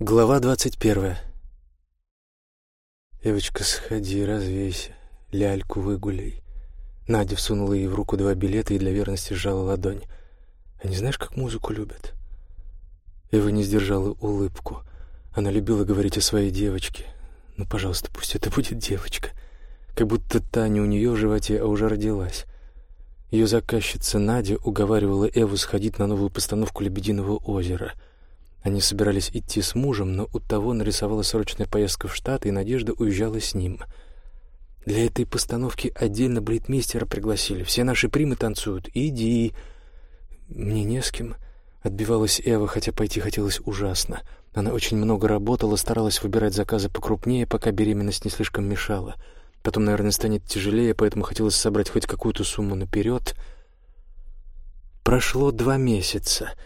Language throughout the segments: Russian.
Глава двадцать первая. «Девочка, сходи, развейся, ляльку выгуляй». Надя всунула ей в руку два билета и для верности сжала ладонь. «А не знаешь, как музыку любят?» Эва не сдержала улыбку. Она любила говорить о своей девочке. «Ну, пожалуйста, пусть это будет девочка». Как будто Таня у нее в животе, а уже родилась. Ее заказчица Надя уговаривала Эву сходить на новую постановку «Лебединого озера». Они собирались идти с мужем, но у того нарисовалась срочная поездка в Штаты, и Надежда уезжала с ним. Для этой постановки отдельно блитмейстера пригласили. Все наши примы танцуют. Иди. Мне не с кем. Отбивалась Эва, хотя пойти хотелось ужасно. Она очень много работала, старалась выбирать заказы покрупнее, пока беременность не слишком мешала. Потом, наверное, станет тяжелее, поэтому хотелось собрать хоть какую-то сумму наперед. Прошло два месяца —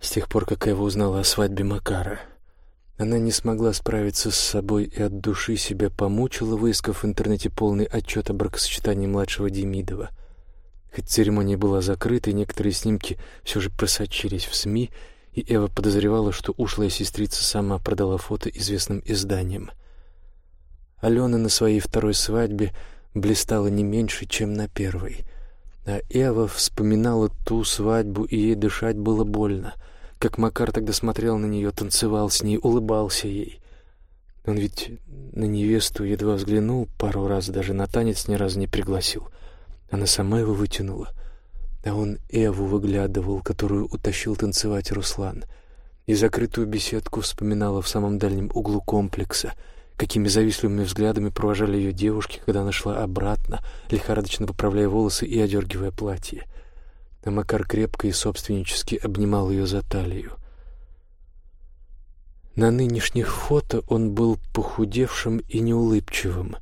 с тех пор, как Эва узнала о свадьбе Макара. Она не смогла справиться с собой и от души себя помучила, выискав в интернете полный отчет о бракосочетании младшего Демидова. Хоть церемония была закрыта, некоторые снимки все же просочились в СМИ, и Эва подозревала, что ушлая сестрица сама продала фото известным изданиям. Алена на своей второй свадьбе блистала не меньше, чем на первой. А Эва вспоминала ту свадьбу, и ей дышать было больно — как Макар тогда смотрел на нее, танцевал с ней, улыбался ей. Он ведь на невесту едва взглянул пару раз, даже на танец ни разу не пригласил. Она сама его вытянула. А он Эву выглядывал, которую утащил танцевать Руслан. И закрытую беседку вспоминала в самом дальнем углу комплекса, какими завистливыми взглядами провожали ее девушки, когда она шла обратно, лихорадочно поправляя волосы и одергивая платье а Макар крепко и собственнически обнимал ее за талию. На нынешних фото он был похудевшим и неулыбчивым.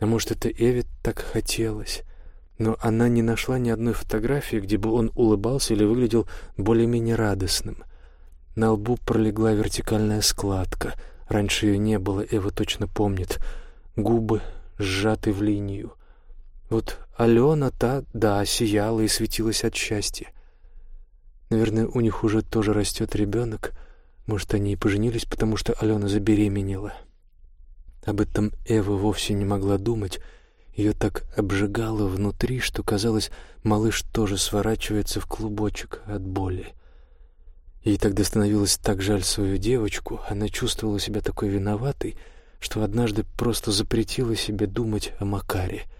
А может, это Эве так хотелось. Но она не нашла ни одной фотографии, где бы он улыбался или выглядел более-менее радостным. На лбу пролегла вертикальная складка. Раньше ее не было, Эва точно помнит. Губы сжаты в линию — вот Алена та, да, сияла и светилась от счастья. Наверное, у них уже тоже растет ребенок. Может, они и поженились, потому что Алена забеременела. Об этом Эва вовсе не могла думать. Ее так обжигало внутри, что казалось, малыш тоже сворачивается в клубочек от боли. Ей тогда становилось так жаль свою девочку, она чувствовала себя такой виноватой, что однажды просто запретила себе думать о Макаре —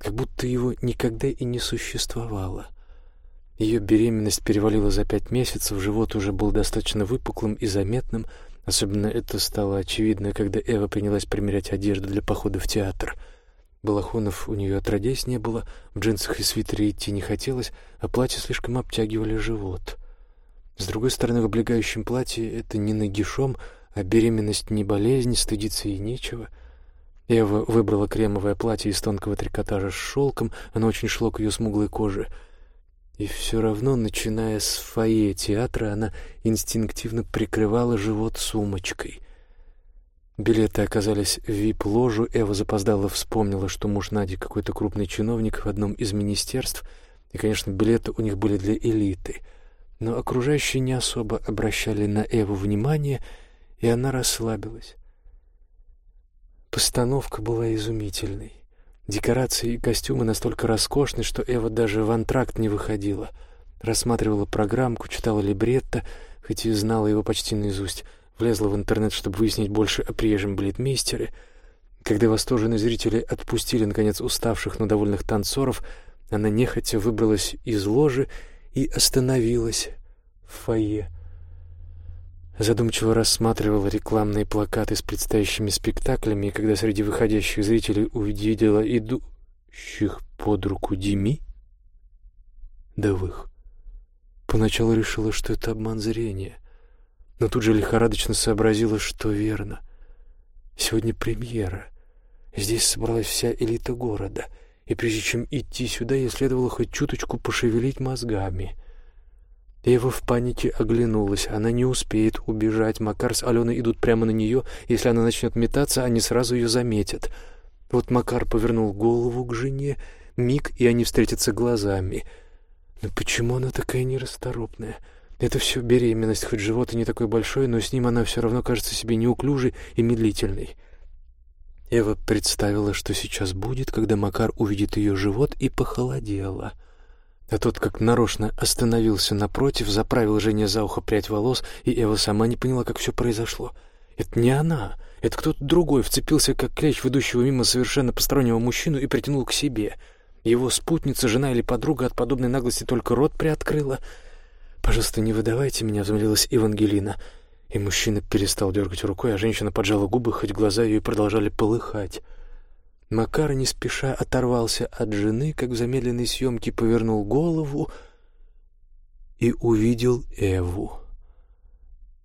как будто его никогда и не существовало. Ее беременность перевалила за пять месяцев, живот уже был достаточно выпуклым и заметным, особенно это стало очевидно, когда Эва принялась примерять одежду для похода в театр. Балахонов у нее отродясь не было, в джинсах и свитере идти не хотелось, а платья слишком обтягивали живот. С другой стороны, в облегающем платье это не нагишом, а беременность не болезнь, стыдиться ей нечего — Ева выбрала кремовое платье из тонкого трикотажа с шелком, оно очень шло к ее смуглой коже. И все равно, начиная с фойе театра, она инстинктивно прикрывала живот сумочкой. Билеты оказались в вип-ложу, Эва запоздала вспомнила, что муж Нади какой-то крупный чиновник в одном из министерств, и, конечно, билеты у них были для элиты. Но окружающие не особо обращали на Эву внимание, и она расслабилась. Постановка была изумительной. Декорации и костюмы настолько роскошны, что Эва даже в антракт не выходила. Рассматривала программку, читала либретто, хоть и знала его почти наизусть. Влезла в интернет, чтобы выяснить больше о приезжем балетмейстере. Когда восторженные зрители отпустили, наконец, уставших, но довольных танцоров, она нехотя выбралась из ложи и остановилась в фойе задумчиво рассматривала рекламные плакаты с предстоящими спектаклями, и когда среди выходящих зрителей увидела идущих под руку Дими, Давых, поначалу решила, что это обман зрения, но тут же лихорадочно сообразила, что верно. Сегодня премьера. Здесь собралась вся элита города, и прежде чем идти сюда, ей следовало хоть чуточку пошевелить мозгами — Ева в панике оглянулась. Она не успеет убежать. Макар с Аленой идут прямо на нее. Если она начнет метаться, они сразу ее заметят. Вот Макар повернул голову к жене. Миг, и они встретятся глазами. Но почему она такая нерасторопная? Это все беременность, хоть живот и не такой большой, но с ним она все равно кажется себе неуклюжей и медлительной. Эва представила, что сейчас будет, когда Макар увидит ее живот, и похолодела. А тот как нарочно остановился напротив, заправил Жене за ухо прядь волос, и Эва сама не поняла, как все произошло. Это не она, это кто-то другой вцепился, как клещ, ведущего мимо совершенно постороннего мужчину, и притянул к себе. Его спутница, жена или подруга от подобной наглости только рот приоткрыла — «Пожалуйста, не выдавайте меня», — взмолилась Евангелина. И мужчина перестал дергать рукой, а женщина поджала губы, хоть глаза ее продолжали полыхать. Макар не спеша оторвался от жены, как в замедленной съемке повернул голову и увидел Эву.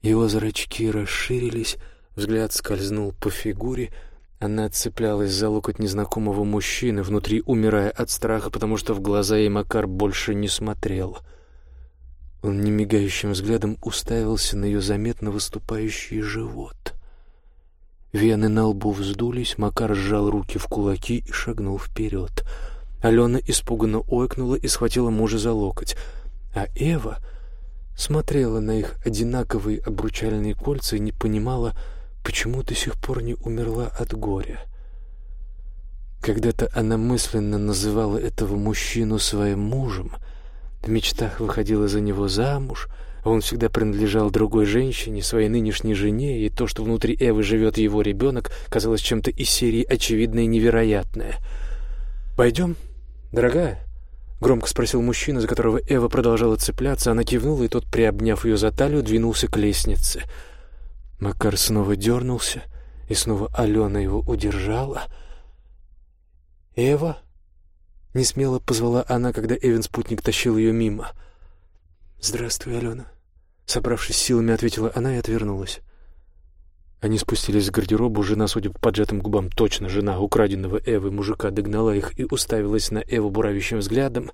Его зрачки расширились, взгляд скользнул по фигуре, она цеплялась за локоть незнакомого мужчины, внутри умирая от страха, потому что в глаза ей Макар больше не смотрел — он немигающим взглядом уставился на ее заметно выступающий живот. Вены на лбу вздулись, Макар сжал руки в кулаки и шагнул вперед. Алена испуганно ойкнула и схватила мужа за локоть, а Эва смотрела на их одинаковые обручальные кольца и не понимала, почему до сих пор не умерла от горя. Когда-то она мысленно называла этого мужчину своим мужем — в мечтах выходила за него замуж, он всегда принадлежал другой женщине, своей нынешней жене, и то, что внутри Эвы живет его ребенок, казалось чем-то из серии очевидное и невероятное. «Пойдем, дорогая?» — громко спросил мужчина, за которого Эва продолжала цепляться. Она кивнула, и тот, приобняв ее за талию, двинулся к лестнице. Макар снова дернулся, и снова Алена его удержала. «Эва?» Не смело позвала она, когда Эвен спутник тащил ее мимо. «Здравствуй, Алена», — собравшись силами, ответила она и отвернулась. Они спустились с гардероба, жена, судя по поджатым губам, точно жена украденного Эвы мужика, догнала их и уставилась на Эву буравящим взглядом.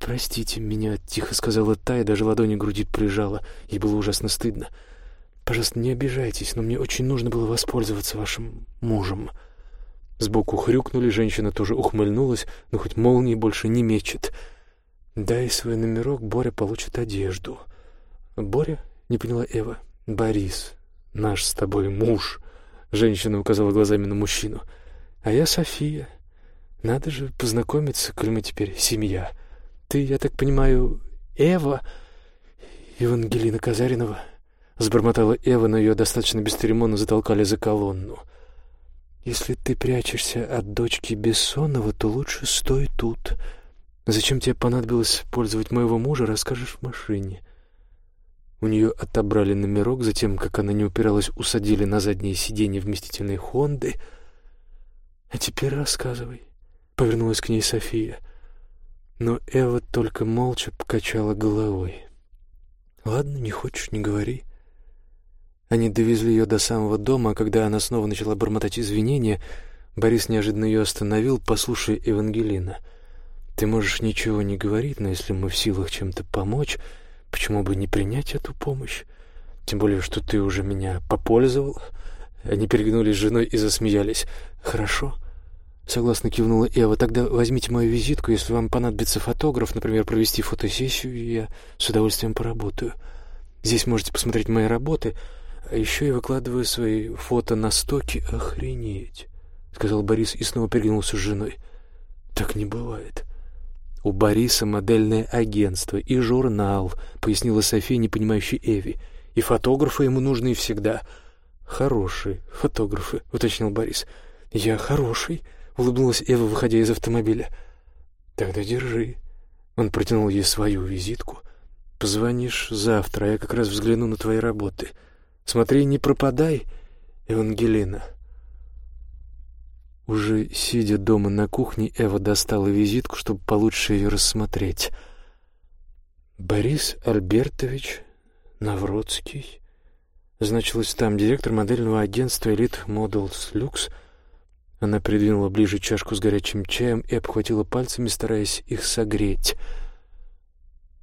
«Простите меня», — тихо сказала та и даже ладони груди прижала. Ей было ужасно стыдно. «Пожалуйста, не обижайтесь, но мне очень нужно было воспользоваться вашим мужем». Сбоку хрюкнули, женщина тоже ухмыльнулась, но хоть молнии больше не мечет. «Дай свой номерок, Боря получит одежду». «Боря?» — не поняла Эва. «Борис, наш с тобой муж», — женщина указала глазами на мужчину. «А я София. Надо же познакомиться, коль мы теперь семья. Ты, я так понимаю, Эва Евангелина Казаринова?» Сбормотала Эва, но ее достаточно бесцеремонно затолкали за колонну. Если ты прячешься от дочки Бессонова, то лучше стой тут. Зачем тебе понадобилось пользовать моего мужа, расскажешь в машине. У нее отобрали номерок, затем, как она не упиралась, усадили на заднее сиденье вместительной Хонды. А теперь рассказывай. Повернулась к ней София. Но Эва только молча покачала головой. Ладно, не хочешь, не говори. Они довезли ее до самого дома, а когда она снова начала бормотать извинения, Борис неожиданно ее остановил, послушай, Евангелина. Ты можешь ничего не говорить, но если мы в силах чем-то помочь, почему бы не принять эту помощь? Тем более, что ты уже меня попользовал. Они перегнулись с женой и засмеялись. Хорошо. Согласно кивнула Эва. Тогда возьмите мою визитку, если вам понадобится фотограф, например, провести фотосессию, я с удовольствием поработаю. Здесь можете посмотреть мои работы — а еще я выкладываю свои фото на стоки. Охренеть, сказал Борис и снова переглянулся с женой. Так не бывает. У Бориса модельное агентство и журнал, пояснила София, не понимающей Эви. И фотографы ему нужны всегда. Хорошие фотографы, уточнил Борис. Я хороший, улыбнулась Эва, выходя из автомобиля. Тогда держи. Он протянул ей свою визитку. Позвонишь завтра, я как раз взгляну на твои работы. Смотри, не пропадай, Евангелина. Уже сидя дома на кухне, Эва достала визитку, чтобы получше ее рассмотреть. Борис Альбертович Навродский. Значилось там директор модельного агентства «Элит Models Люкс». Она придвинула ближе чашку с горячим чаем и обхватила пальцами, стараясь их согреть.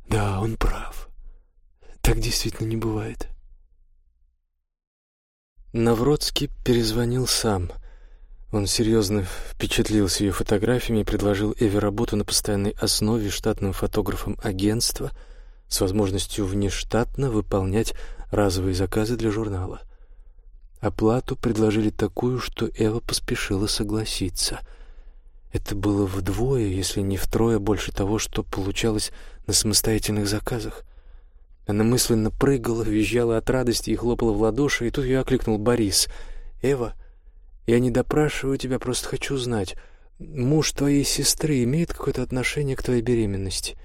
Да, он прав. Так действительно не бывает. Навродский перезвонил сам. Он серьезно впечатлился ее фотографиями и предложил Эве работу на постоянной основе штатным фотографом агентства. с возможностью внештатно выполнять разовые заказы для журнала. Оплату предложили такую, что Эва поспешила согласиться. Это было вдвое, если не втрое, больше того, что получалось на самостоятельных заказах. Она мысленно прыгала, визжала от радости и хлопала в ладоши, и тут ее окликнул Борис. «Эва, я не допрашиваю тебя, просто хочу знать, муж твоей сестры имеет какое-то отношение к твоей беременности?»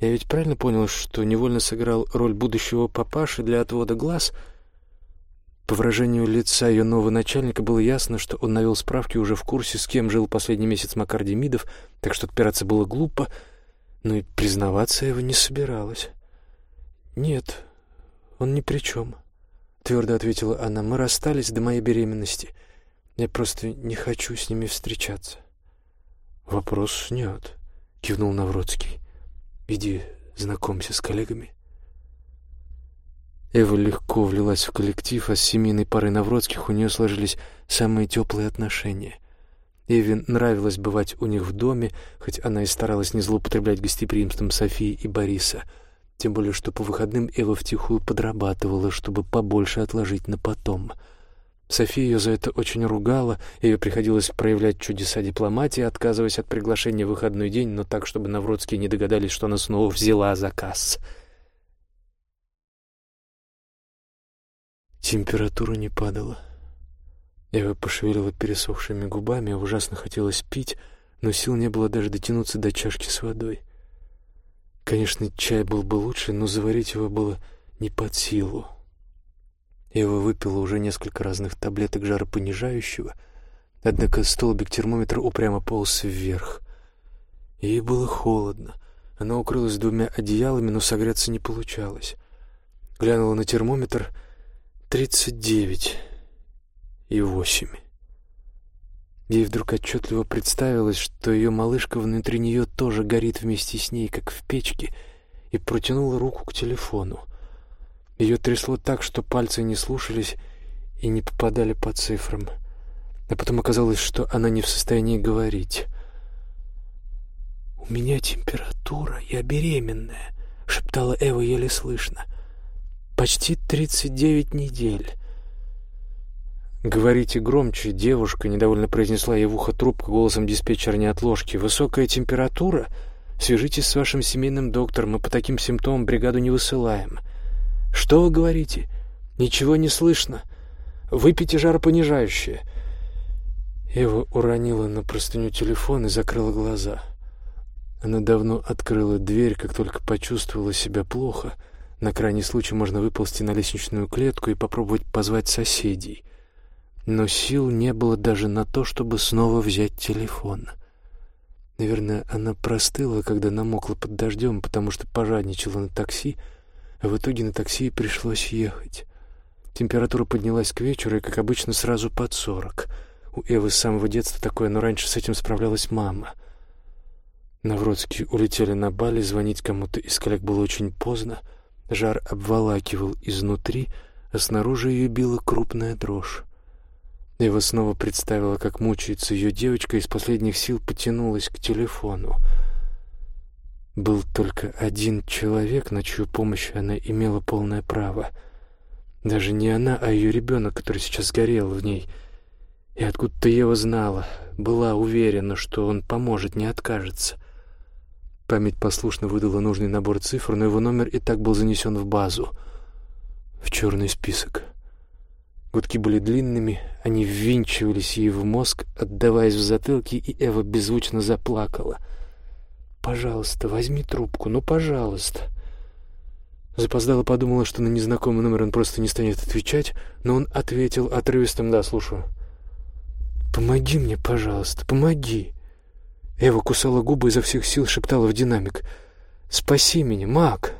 Я ведь правильно понял, что невольно сыграл роль будущего папаши для отвода глаз? По выражению лица ее нового начальника было ясно, что он навел справки уже в курсе, с кем жил последний месяц Макар Демидов, так что отпираться было глупо, но и признаваться его не собиралась. «Нет, он ни при чем», — твердо ответила она. «Мы расстались до моей беременности. Я просто не хочу с ними встречаться». «Вопрос снят», — кивнул Навродский. Иди знакомься с коллегами. Эва легко влилась в коллектив, а с семейной парой Навродских у нее сложились самые теплые отношения. Эве нравилось бывать у них в доме, хоть она и старалась не злоупотреблять гостеприимством Софии и Бориса. Тем более, что по выходным Эва втихую подрабатывала, чтобы побольше отложить на потом — София ее за это очень ругала, ее приходилось проявлять чудеса дипломатии, отказываясь от приглашения в выходной день, но так, чтобы Навродские не догадались, что она снова взяла заказ. Температура не падала. Ева пошевелила пересохшими губами, ужасно хотелось пить, но сил не было даже дотянуться до чашки с водой. Конечно, чай был бы лучше, но заварить его было не под силу. Ева выпила уже несколько разных таблеток жаропонижающего, однако столбик термометра упрямо полз вверх. Ей было холодно. Она укрылась двумя одеялами, но согреться не получалось. Глянула на термометр — тридцать девять и восемь. Ей вдруг отчетливо представилось, что ее малышка внутри нее тоже горит вместе с ней, как в печке, и протянула руку к телефону. Ее трясло так, что пальцы не слушались и не попадали по цифрам. А потом оказалось, что она не в состоянии говорить. «У меня температура, я беременная», — шептала Эва еле слышно. «Почти тридцать девять недель». «Говорите громче, девушка», — недовольно произнесла ей в ухо трубку голосом диспетчера неотложки. «Высокая температура? Свяжитесь с вашим семейным доктором, мы по таким симптомам бригаду не высылаем». «Что вы говорите? Ничего не слышно. Выпейте жаропонижающее». Ева уронила на простыню телефон и закрыла глаза. Она давно открыла дверь, как только почувствовала себя плохо. На крайний случай можно выползти на лестничную клетку и попробовать позвать соседей. Но сил не было даже на то, чтобы снова взять телефон. Наверное, она простыла, когда намокла под дождем, потому что пожадничала на такси, а в итоге на такси пришлось ехать. Температура поднялась к вечеру и, как обычно, сразу под сорок. У Эвы с самого детства такое, но раньше с этим справлялась мама. Навродские улетели на Бали, звонить кому-то из коллег было очень поздно. Жар обволакивал изнутри, а снаружи ее била крупная дрожь. Эва снова представила, как мучается ее девочка, и из последних сил потянулась к телефону — был только один человек, на чью помощь она имела полное право. Даже не она, а ее ребенок, который сейчас горел в ней. И откуда-то Ева знала, была уверена, что он поможет, не откажется. Память послушно выдала нужный набор цифр, но его номер и так был занесен в базу, в черный список. Гудки были длинными, они ввинчивались ей в мозг, отдаваясь в затылке, и Эва беззвучно заплакала — Пожалуйста, возьми трубку, ну, пожалуйста. Запоздала подумала, что на незнакомый номер он просто не станет отвечать, но он ответил отрывистым «да, слушаю». «Помоги мне, пожалуйста, помоги!» Эва кусала губы изо всех сил, шептала в динамик. «Спаси меня, маг!»